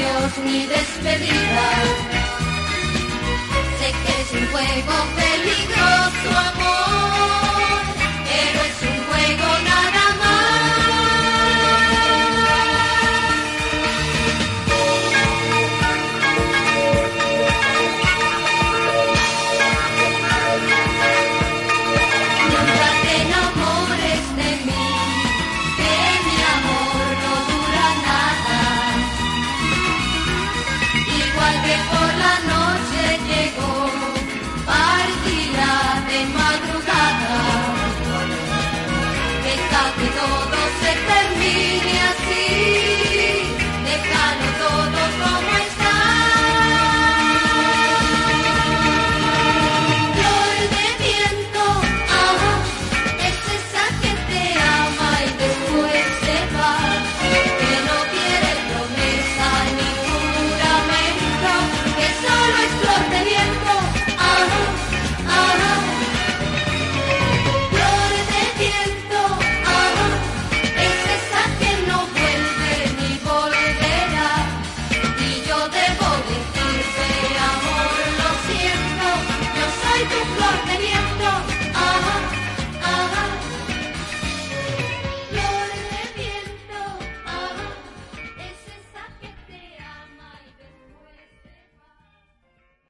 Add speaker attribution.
Speaker 1: adiós ni despedida. Sé que es un juego peligroso, amor. Tropical Norte.